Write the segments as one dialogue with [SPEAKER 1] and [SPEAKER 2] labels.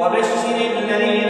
[SPEAKER 1] وبشر الذين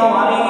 [SPEAKER 1] ನಾವು ಆರೋಗ್ಯ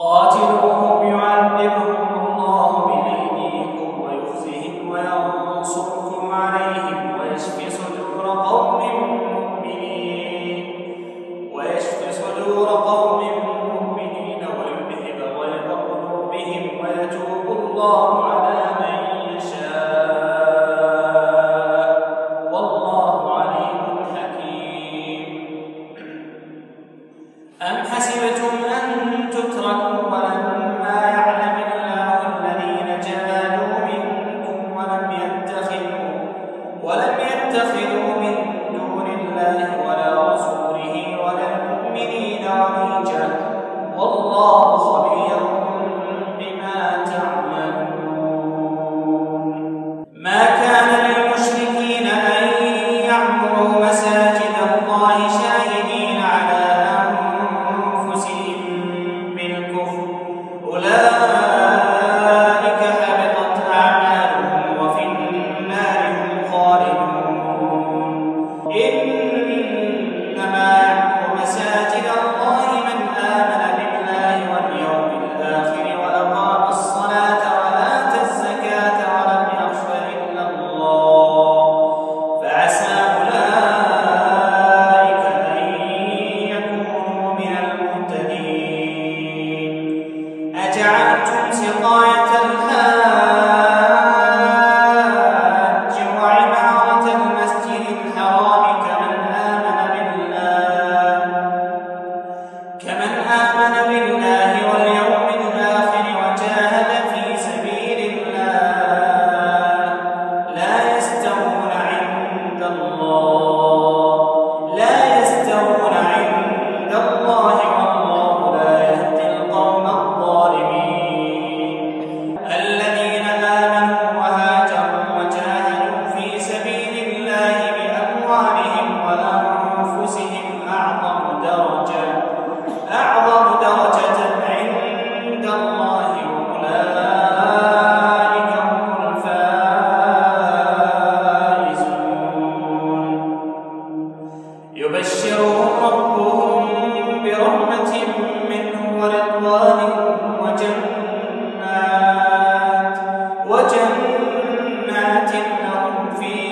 [SPEAKER 1] قاتلوهم يعذبهم الله بأيديكم ويخزهم وينصركم عليهم ويشفي صدور قوم مؤمنين ويشفي صدور قوم مؤمنين ويذهب غيظ قلوبهم ويتوب الله على من يشاء. والله عليم حكيم. أم حسبتم أن يتخذوا من دون الله ولا رسوله ولا المؤمنين ولا في